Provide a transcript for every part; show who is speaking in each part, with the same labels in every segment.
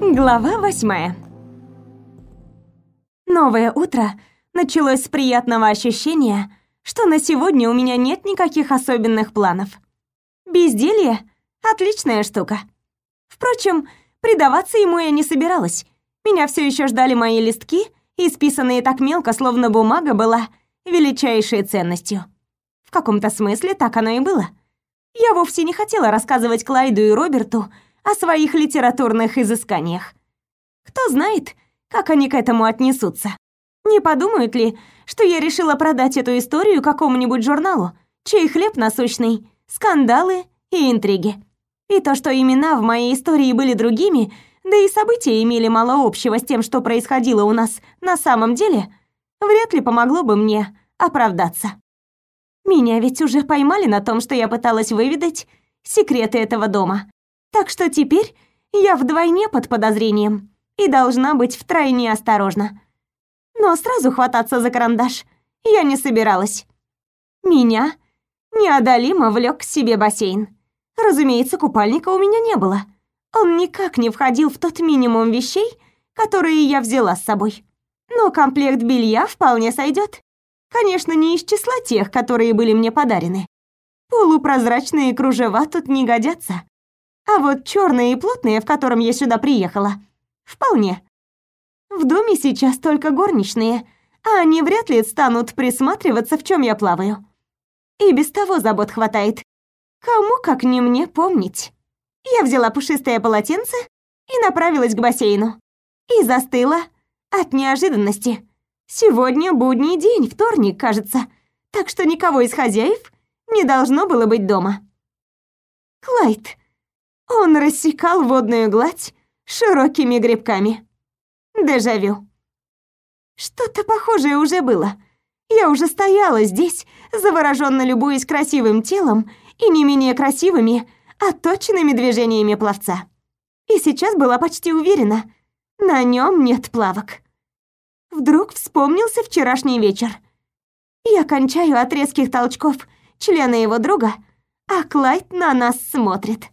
Speaker 1: Глава восьмая. Новое утро началось с приятного ощущения, что на сегодня у меня нет никаких особенных планов. Безделье — отличная штука. Впрочем, предаваться ему я не собиралась. Меня все еще ждали мои листки, исписанные так мелко, словно бумага была величайшей ценностью. В каком-то смысле так оно и было. Я вовсе не хотела рассказывать Клайду и Роберту о своих литературных изысканиях. Кто знает, как они к этому отнесутся. Не подумают ли, что я решила продать эту историю какому-нибудь журналу, чей хлеб насущный, скандалы и интриги. И то, что имена в моей истории были другими, да и события имели мало общего с тем, что происходило у нас на самом деле, вряд ли помогло бы мне оправдаться. Меня ведь уже поймали на том, что я пыталась выведать секреты этого дома. Так что теперь я вдвойне под подозрением и должна быть втройне осторожна. Но сразу хвататься за карандаш я не собиралась. Меня неодолимо влек к себе бассейн. Разумеется, купальника у меня не было. Он никак не входил в тот минимум вещей, которые я взяла с собой. Но комплект белья вполне сойдет. Конечно, не из числа тех, которые были мне подарены. Полупрозрачные кружева тут не годятся. А вот черные и плотные, в котором я сюда приехала, вполне. В доме сейчас только горничные, а они вряд ли станут присматриваться, в чем я плаваю. И без того забот хватает. Кому, как не мне, помнить. Я взяла пушистое полотенце и направилась к бассейну. И застыла от неожиданности. Сегодня будний день, вторник, кажется, так что никого из хозяев не должно было быть дома. Клайд, он рассекал водную гладь широкими грибками. Дежавю. Что-то похожее уже было. Я уже стояла здесь, завороженно любуясь красивым телом и не менее красивыми, отточенными движениями пловца. И сейчас была почти уверена, на нем нет плавок. Вдруг вспомнился вчерашний вечер. Я кончаю от резких толчков члена его друга, а Клайд на нас смотрит.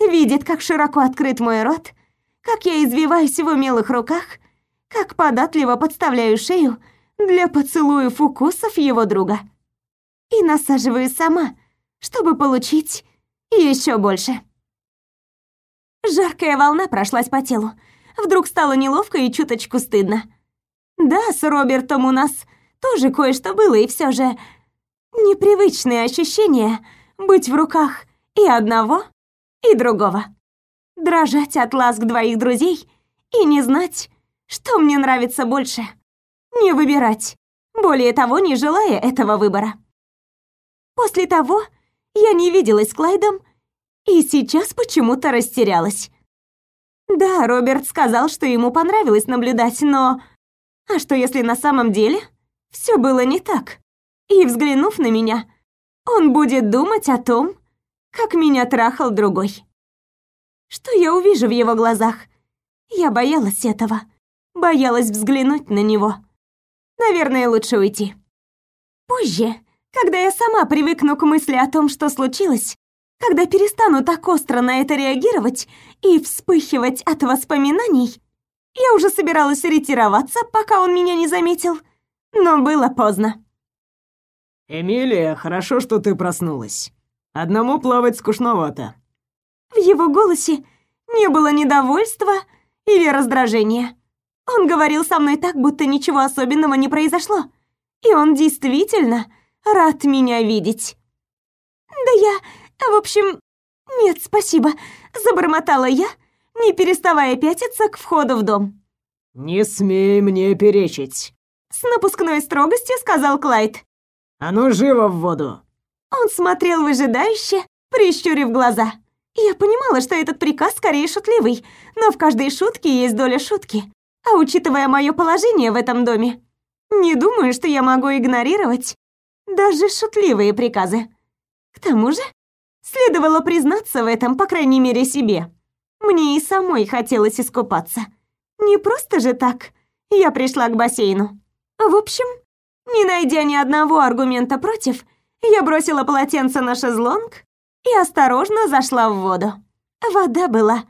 Speaker 1: Видит, как широко открыт мой рот, как я извиваюсь в умелых руках, как податливо подставляю шею для поцелуев укусов его друга. И насаживаю сама, чтобы получить еще больше. Жаркая волна прошлась по телу. Вдруг стало неловко и чуточку стыдно. Да, с Робертом у нас тоже кое-что было, и все же непривычное ощущение быть в руках и одного, и другого. Дрожать от ласк двоих друзей и не знать, что мне нравится больше. Не выбирать, более того, не желая этого выбора. После того я не виделась с Клайдом и сейчас почему-то растерялась. Да, Роберт сказал, что ему понравилось наблюдать, но... А что если на самом деле все было не так? И взглянув на меня, он будет думать о том, как меня трахал другой. Что я увижу в его глазах? Я боялась этого. Боялась взглянуть на него. Наверное, лучше уйти. Позже, когда я сама привыкну к мысли о том, что случилось, когда перестану так остро на это реагировать и вспыхивать от воспоминаний, я уже собиралась ретироваться, пока он меня не заметил, но было поздно.
Speaker 2: «Эмилия, хорошо, что ты проснулась. Одному плавать скучновато».
Speaker 1: В его голосе не было недовольства или раздражения. Он говорил со мной так, будто ничего особенного не произошло. И он действительно рад меня видеть. «Да я... в общем... нет, спасибо», — забормотала я, не переставая пятиться к входу в дом.
Speaker 2: «Не смей мне перечить», —
Speaker 1: с напускной строгостью сказал Клайд.
Speaker 2: «А ну живо в воду!»
Speaker 1: Он смотрел выжидающе, прищурив глаза. Я понимала, что этот приказ скорее шутливый, но в каждой шутке есть доля шутки. А учитывая мое положение в этом доме, не думаю, что я могу игнорировать даже шутливые приказы. К тому же, следовало признаться в этом, по крайней мере, себе. Мне и самой хотелось искупаться. Не просто же так я пришла к бассейну. В общем, не найдя ни одного аргумента против, я бросила полотенце на шезлонг и осторожно зашла в воду. Вода была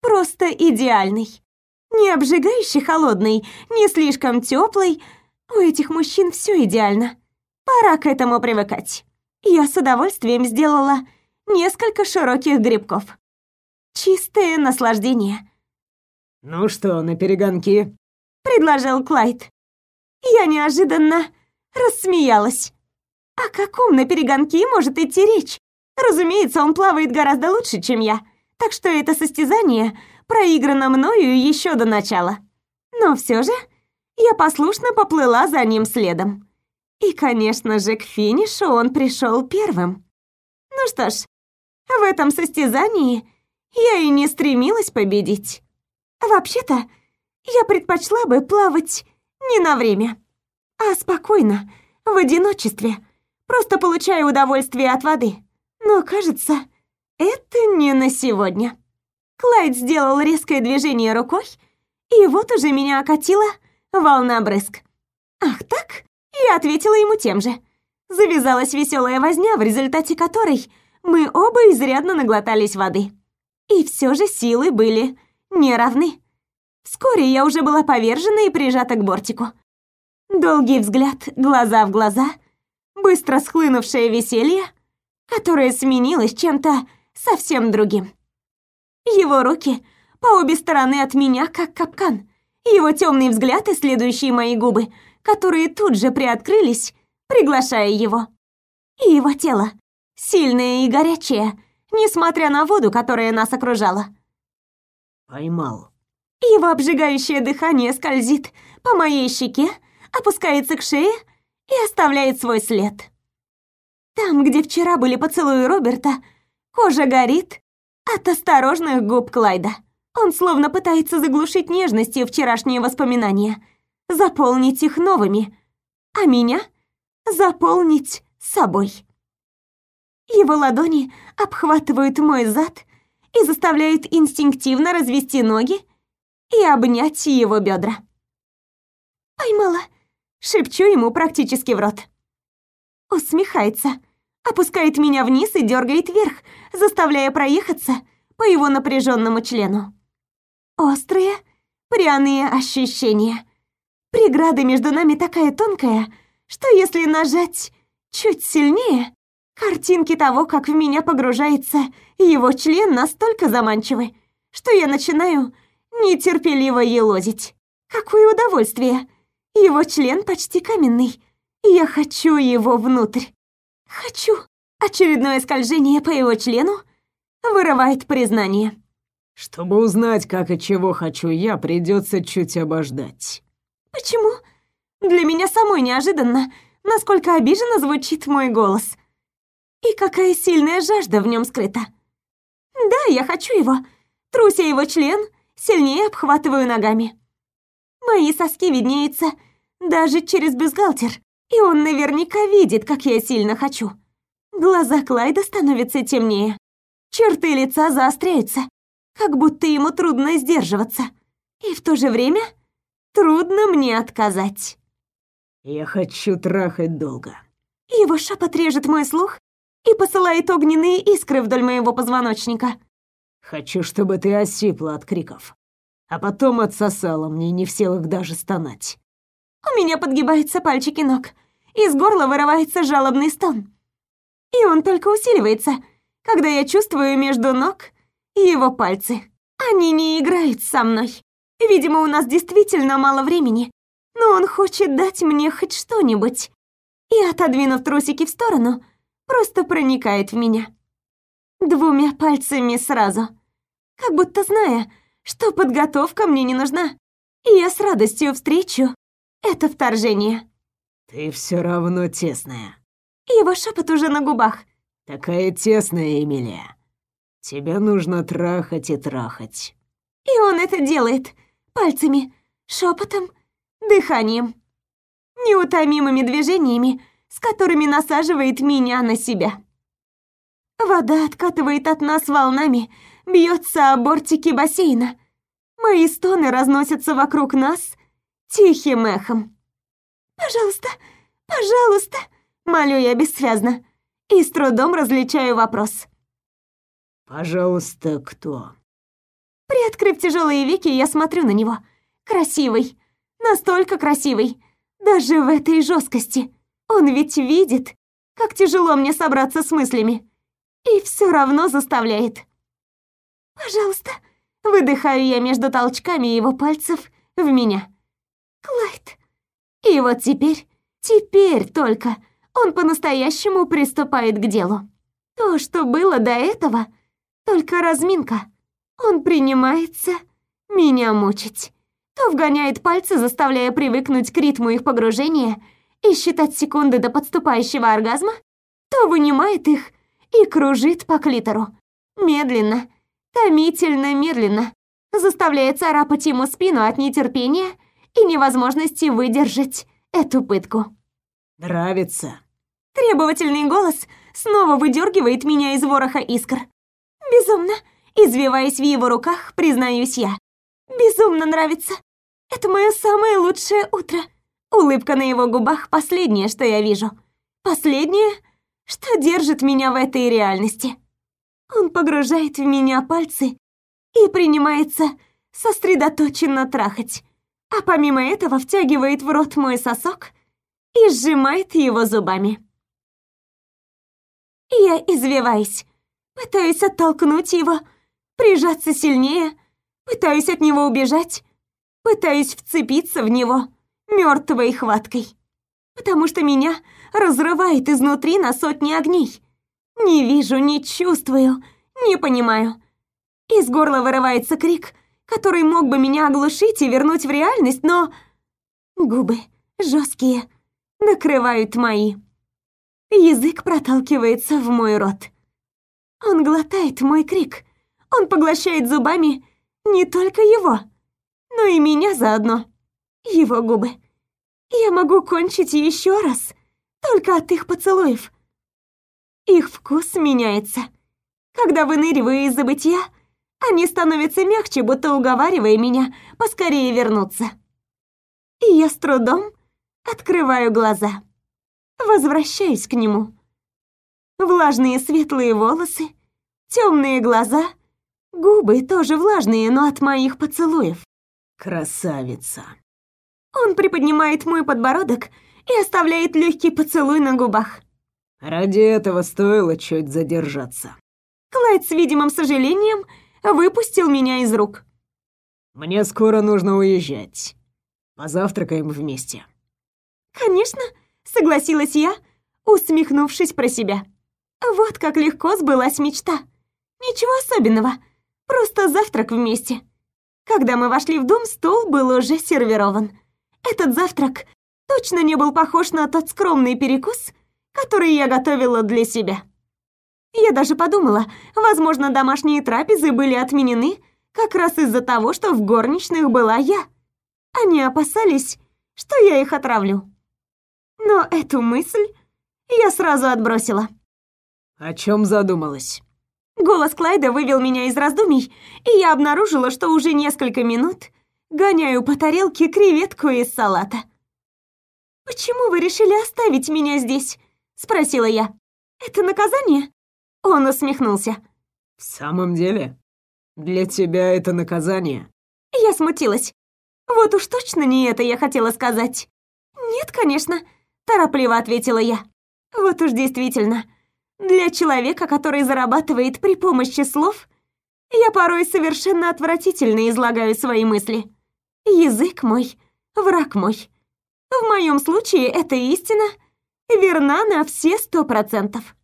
Speaker 1: просто идеальный. Не обжигающий холодный, не слишком теплый. У этих мужчин все идеально. Пора к этому привыкать. Я с удовольствием сделала несколько широких грибков. Чистое наслаждение.
Speaker 2: «Ну что, на перегонки?»
Speaker 1: — предложил Клайд. Я неожиданно рассмеялась. О каком на перегонки может идти речь? Разумеется, он плавает гораздо лучше, чем я, так что это состязание проиграно мною еще до начала. Но все же я послушно поплыла за ним следом. И, конечно же, к финишу он пришел первым. Ну что ж, в этом состязании я и не стремилась победить. Вообще-то, я предпочла бы плавать не на время, а спокойно, в одиночестве, просто получая удовольствие от воды. Но, кажется, это не на сегодня. Клайд сделал резкое движение рукой, и вот уже меня окатила волна брызг. Ах так? Я ответила ему тем же. Завязалась веселая возня, в результате которой мы оба изрядно наглотались воды. И все же силы были неравны. Вскоре я уже была повержена и прижата к бортику. Долгий взгляд, глаза в глаза, быстро схлынувшее веселье, которое сменилось чем-то совсем другим. Его руки по обе стороны от меня, как капкан. Его темный взгляд и следующие мои губы, которые тут же приоткрылись, приглашая его. И его тело, сильное и горячее, несмотря на воду, которая нас окружала.
Speaker 2: Поймал.
Speaker 1: Его обжигающее дыхание скользит по моей щеке, опускается к шее и оставляет свой след. Там, где вчера были поцелуи Роберта, кожа горит от осторожных губ Клайда. Он словно пытается заглушить нежностью вчерашние воспоминания, заполнить их новыми, а меня заполнить собой. Его ладони обхватывают мой зад и заставляют инстинктивно развести ноги и обнять его бедра. «Поймала!» — шепчу ему практически в рот. Усмехается, опускает меня вниз и дергает вверх, заставляя проехаться по его напряженному члену. Острые, пряные ощущения. Преграда между нами такая тонкая, что если нажать чуть сильнее, картинки того, как в меня погружается его член, настолько заманчивы, что я начинаю нетерпеливо елозить. Какое удовольствие! Его член почти каменный. Я хочу его внутрь. Хочу. Очередное скольжение по его члену вырывает признание.
Speaker 2: Чтобы узнать, как и чего хочу я, придется чуть обождать.
Speaker 1: Почему? Для меня самой неожиданно, насколько обиженно звучит мой голос. И какая сильная жажда в нем скрыта. Да, я хочу его. Труся его член, сильнее обхватываю ногами. Мои соски виднеются даже через бюстгальтер, и он наверняка видит, как я сильно хочу. Глаза Клайда становятся темнее. Черты лица заостряются, как будто ему трудно сдерживаться. И в то же время трудно мне отказать.
Speaker 2: Я хочу трахать долго.
Speaker 1: Его шепот режет мой слух и посылает огненные искры вдоль моего позвоночника.
Speaker 2: Хочу, чтобы ты осипла от криков, а потом отсосала мне, не в силах даже стонать.
Speaker 1: У меня подгибаются пальчики ног. Из горла вырывается жалобный стон. И он только усиливается, когда я чувствую между ног его пальцы. Они не играют со мной. Видимо, у нас действительно мало времени, но он хочет дать мне хоть что-нибудь. И, отодвинув трусики в сторону, просто проникает в меня. Двумя пальцами сразу. Как будто зная, что подготовка мне не нужна. И я с радостью встречу это вторжение.
Speaker 2: Ты все равно тесная.
Speaker 1: Его шепот уже на губах.
Speaker 2: Такая тесная, Эмилия. Тебя нужно трахать и трахать.
Speaker 1: И он это делает. Пальцами, шепотом, дыханием. Неутомимыми движениями, с которыми насаживает меня на себя. Вода откатывает от нас волнами, бьется о бортики бассейна. Мои стоны разносятся вокруг нас тихим эхом. «Пожалуйста, пожалуйста!» — молю я бессвязно и с трудом различаю вопрос.
Speaker 2: «Пожалуйста, кто?»
Speaker 1: Приоткрыв тяжелые веки, я смотрю на него. Красивый. Настолько красивый. Даже в этой жесткости. Он ведь видит, как тяжело мне собраться с мыслями. И все равно заставляет. «Пожалуйста», — выдыхаю я между толчками его пальцев в меня. «Клайд». И вот теперь, теперь только он по-настоящему приступает к делу. То, что было до этого, только разминка. Он принимается меня мучить. То вгоняет пальцы, заставляя привыкнуть к ритму их погружения и считать секунды до подступающего оргазма, то вынимает их и кружит по клитору. Медленно, томительно медленно, заставляя царапать ему спину от нетерпения и невозможности выдержать эту пытку.
Speaker 2: «Нравится?»
Speaker 1: Требовательный голос снова выдергивает меня из вороха искр. «Безумно!» Извиваясь в его руках, признаюсь я. «Безумно нравится! Это мое самое лучшее утро!» Улыбка на его губах — последнее, что я вижу. Последнее, что держит меня в этой реальности. Он погружает в меня пальцы и принимается сосредоточенно трахать, а помимо этого втягивает в рот мой сосок и сжимает его зубами. Я извиваюсь, пытаюсь оттолкнуть его, прижаться сильнее, пытаюсь от него убежать, пытаюсь вцепиться в него мертвой хваткой, потому что меня разрывает изнутри на сотни огней. Не вижу, не чувствую, не понимаю. Из горла вырывается крик, который мог бы меня оглушить и вернуть в реальность, но... Губы жесткие накрывают мои. Язык проталкивается в мой рот. Он глотает мой крик. Он поглощает зубами не только его, но и меня заодно. Его губы. Я могу кончить еще раз, только от их поцелуев. Их вкус меняется. Когда выныриваю из забытия, они становятся мягче, будто уговаривая меня поскорее вернуться. И я с трудом открываю глаза. Возвращаюсь к нему. Влажные светлые волосы, темные глаза, губы тоже влажные, но от моих поцелуев.
Speaker 2: Красавица.
Speaker 1: Он приподнимает мой подбородок и оставляет легкий поцелуй на губах.
Speaker 2: Ради этого стоило чуть задержаться.
Speaker 1: Клайд с видимым сожалением выпустил меня из рук.
Speaker 2: Мне скоро нужно уезжать. Позавтракаем вместе.
Speaker 1: Конечно, согласилась я, усмехнувшись про себя. Вот как легко сбылась мечта. Ничего особенного, просто завтрак вместе. Когда мы вошли в дом, стол был уже сервирован. Этот завтрак точно не был похож на тот скромный перекус, который я готовила для себя. Я даже подумала, возможно, домашние трапезы были отменены как раз из-за того, что в горничных была я. Они опасались, что я их отравлю. Но эту мысль я сразу отбросила.
Speaker 2: О чем задумалась?
Speaker 1: Голос Клайда вывел меня из раздумий, и я обнаружила, что уже несколько минут гоняю по тарелке креветку из салата. «Почему вы решили оставить меня здесь?» — спросила я. «Это наказание?» Он усмехнулся.
Speaker 2: «В самом деле? Для тебя это наказание?»
Speaker 1: Я смутилась. Вот уж точно не это я хотела сказать. «Нет, конечно», — торопливо ответила я. «Вот уж действительно, для человека, который зарабатывает при помощи слов, я порой совершенно отвратительно излагаю свои мысли. Язык мой, враг мой. В моем случае эта истина верна на все сто процентов.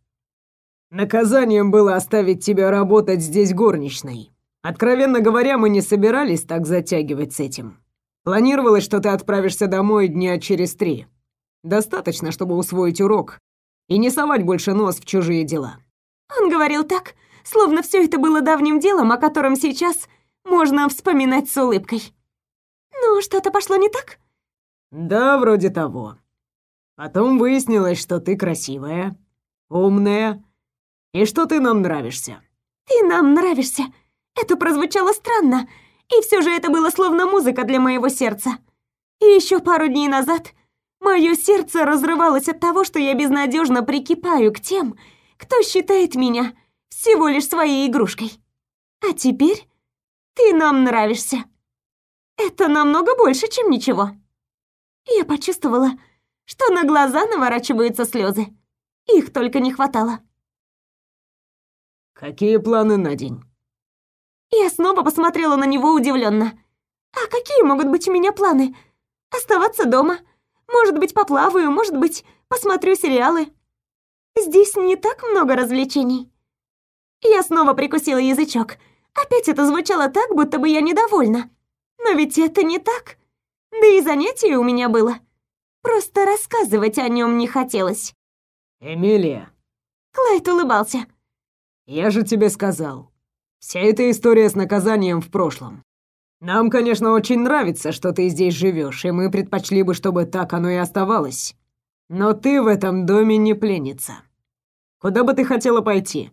Speaker 2: Наказанием было оставить тебя работать здесь горничной. Откровенно говоря, мы не собирались так затягивать с этим. Планировалось, что ты отправишься домой дня через три. Достаточно, чтобы усвоить урок и не совать больше нос в чужие дела.
Speaker 1: Он говорил так, словно все это было давним делом, о котором сейчас можно вспоминать с улыбкой. Ну, что-то пошло не так?
Speaker 2: Да, вроде того. Потом выяснилось, что ты красивая, умная и что ты нам нравишься.
Speaker 1: Ты нам нравишься. Это прозвучало странно, и все же это было словно музыка для моего сердца. И еще пару дней назад Мое сердце разрывалось от того, что я безнадежно прикипаю к тем, кто считает меня всего лишь своей игрушкой. А теперь Ты нам нравишься. Это намного больше, чем ничего. Я почувствовала, что на глаза наворачиваются слезы. Их только не хватало.
Speaker 2: Какие планы на день?
Speaker 1: Я снова посмотрела на него удивленно. А какие могут быть у меня планы? Оставаться дома. Может быть, поплаваю, может быть, посмотрю сериалы. Здесь не так много развлечений. Я снова прикусила язычок. Опять это звучало так, будто бы я недовольна. Но ведь это не так. Да и занятие у меня было. Просто рассказывать о нем не хотелось.
Speaker 2: Эмилия.
Speaker 1: Клайд улыбался.
Speaker 2: Я же тебе сказал. Вся эта история с наказанием в прошлом. Нам, конечно, очень нравится, что ты здесь живешь, и мы предпочли бы, чтобы так оно и оставалось. Но ты в этом доме не пленница. Куда бы ты хотела пойти?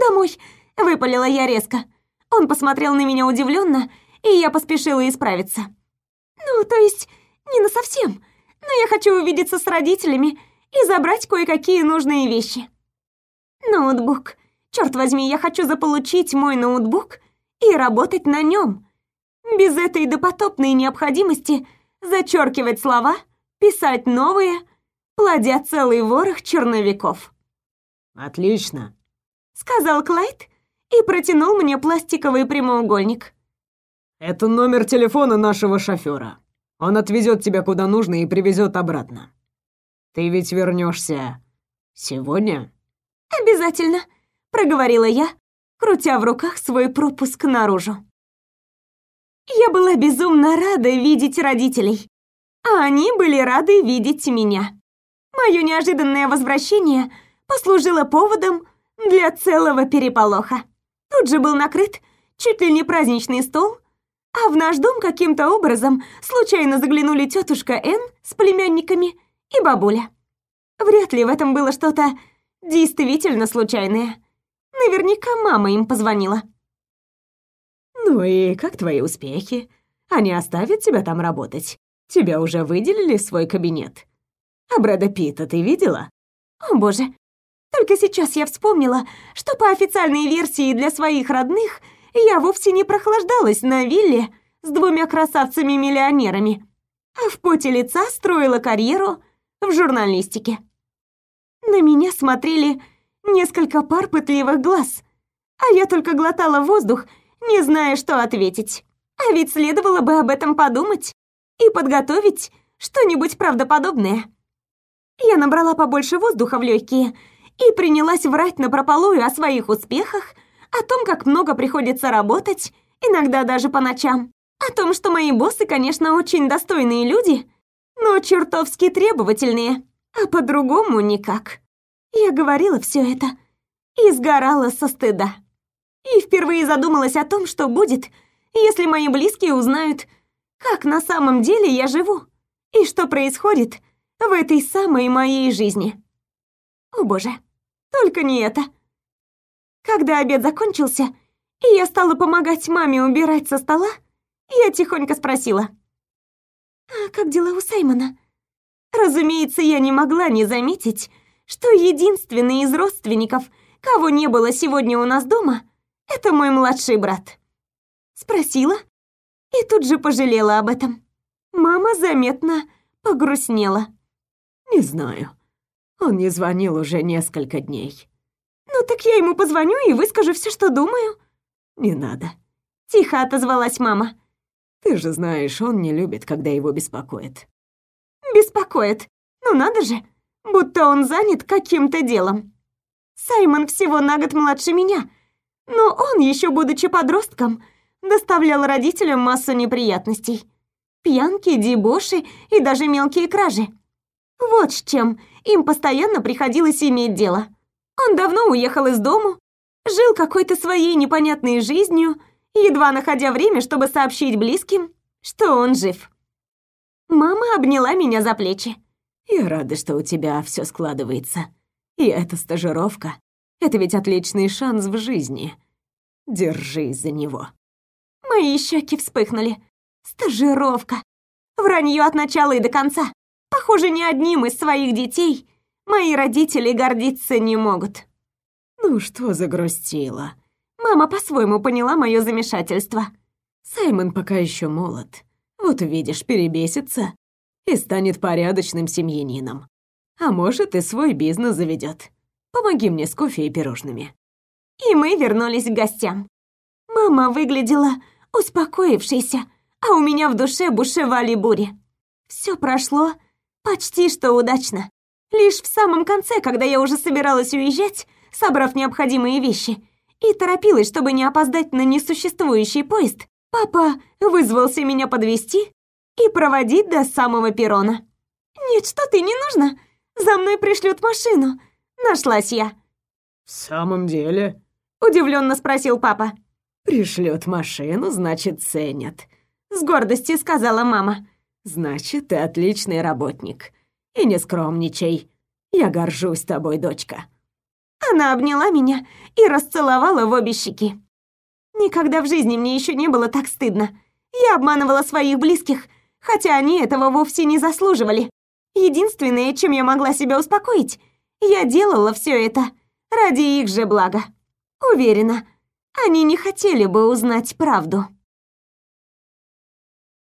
Speaker 1: Домой, выпалила я резко. Он посмотрел на меня удивленно, и я поспешила исправиться. Ну, то есть, не на совсем, но я хочу увидеться с родителями и забрать кое-какие нужные вещи. Ноутбук. Черт возьми, я хочу заполучить мой ноутбук и работать на нем без этой допотопной необходимости зачеркивать слова, писать новые, плодя целый ворох черновиков.
Speaker 2: «Отлично», —
Speaker 1: сказал Клайд и протянул мне пластиковый прямоугольник.
Speaker 2: «Это номер телефона нашего шофера. Он отвезет тебя куда нужно и привезет обратно. Ты ведь вернешься сегодня?»
Speaker 1: «Обязательно», — проговорила я, крутя в руках свой пропуск наружу. Я была безумно рада видеть родителей, а они были рады видеть меня. Мое неожиданное возвращение послужило поводом для целого переполоха. Тут же был накрыт чуть ли не праздничный стол, а в наш дом каким-то образом случайно заглянули тетушка Н с племянниками и бабуля. Вряд ли в этом было что-то действительно случайное. Наверняка мама им позвонила.
Speaker 2: «Ну и как твои успехи? Они оставят тебя там работать? Тебя уже выделили в свой кабинет? А Брэда Питта ты видела?»
Speaker 1: «О, боже! Только сейчас я вспомнила, что по официальной версии для своих родных я вовсе не прохлаждалась на вилле с двумя красавцами-миллионерами, а в поте лица строила карьеру в журналистике. На меня смотрели несколько пар пытливых глаз, а я только глотала воздух не зная, что ответить. А ведь следовало бы об этом подумать и подготовить что-нибудь правдоподобное. Я набрала побольше воздуха в легкие и принялась врать напропалую о своих успехах, о том, как много приходится работать, иногда даже по ночам, о том, что мои боссы, конечно, очень достойные люди, но чертовски требовательные, а по-другому никак. Я говорила все это и сгорала со стыда и впервые задумалась о том, что будет, если мои близкие узнают, как на самом деле я живу и что происходит в этой самой моей жизни. О боже, только не это. Когда обед закончился, и я стала помогать маме убирать со стола, я тихонько спросила. «А как дела у Саймона?» Разумеется, я не могла не заметить, что единственный из родственников, кого не было сегодня у нас дома, это мой младший брат. Спросила и тут же пожалела об этом. Мама заметно погрустнела.
Speaker 2: Не знаю. Он не звонил уже несколько дней.
Speaker 1: Ну так я ему позвоню и выскажу все, что думаю.
Speaker 2: Не надо.
Speaker 1: Тихо отозвалась мама.
Speaker 2: Ты же знаешь, он не любит, когда его беспокоят.
Speaker 1: Беспокоит? Ну надо же, будто он занят каким-то делом. Саймон всего на год младше меня, но он, еще будучи подростком, доставлял родителям массу неприятностей. Пьянки, дебоши и даже мелкие кражи. Вот с чем им постоянно приходилось иметь дело. Он давно уехал из дому, жил какой-то своей непонятной жизнью, едва находя время, чтобы сообщить близким, что он жив. Мама обняла меня за плечи.
Speaker 2: «Я рада, что у тебя все складывается. И эта стажировка это ведь отличный шанс в жизни. Держись за него.
Speaker 1: Мои щеки вспыхнули. Стажировка. Вранье от начала и до конца. Похоже, ни одним из своих детей мои родители гордиться не могут.
Speaker 2: Ну что загрустила?
Speaker 1: Мама по-своему поняла мое замешательство.
Speaker 2: Саймон пока еще молод. Вот увидишь, перебесится и станет порядочным семьянином. А может, и свой бизнес заведет. Помоги мне с кофе и пирожными».
Speaker 1: И мы вернулись к гостям. Мама выглядела успокоившейся, а у меня в душе бушевали бури. Все прошло почти что удачно. Лишь в самом конце, когда я уже собиралась уезжать, собрав необходимые вещи, и торопилась, чтобы не опоздать на несуществующий поезд, папа вызвался меня подвести и проводить до самого перрона. «Нет, что ты, не нужно. За мной пришлют машину». Нашлась я.
Speaker 2: «В самом деле?»
Speaker 1: — удивленно спросил папа.
Speaker 2: «Пришлет машину, значит, ценят», —
Speaker 1: с гордостью сказала мама.
Speaker 2: «Значит, ты отличный работник. И не скромничай. Я горжусь тобой, дочка».
Speaker 1: Она обняла меня и расцеловала в обе щеки. Никогда в жизни мне еще не было так стыдно. Я обманывала своих близких, хотя они этого вовсе не заслуживали. Единственное, чем я могла себя успокоить, я делала все это ради их же блага. Уверена, они не хотели бы узнать правду.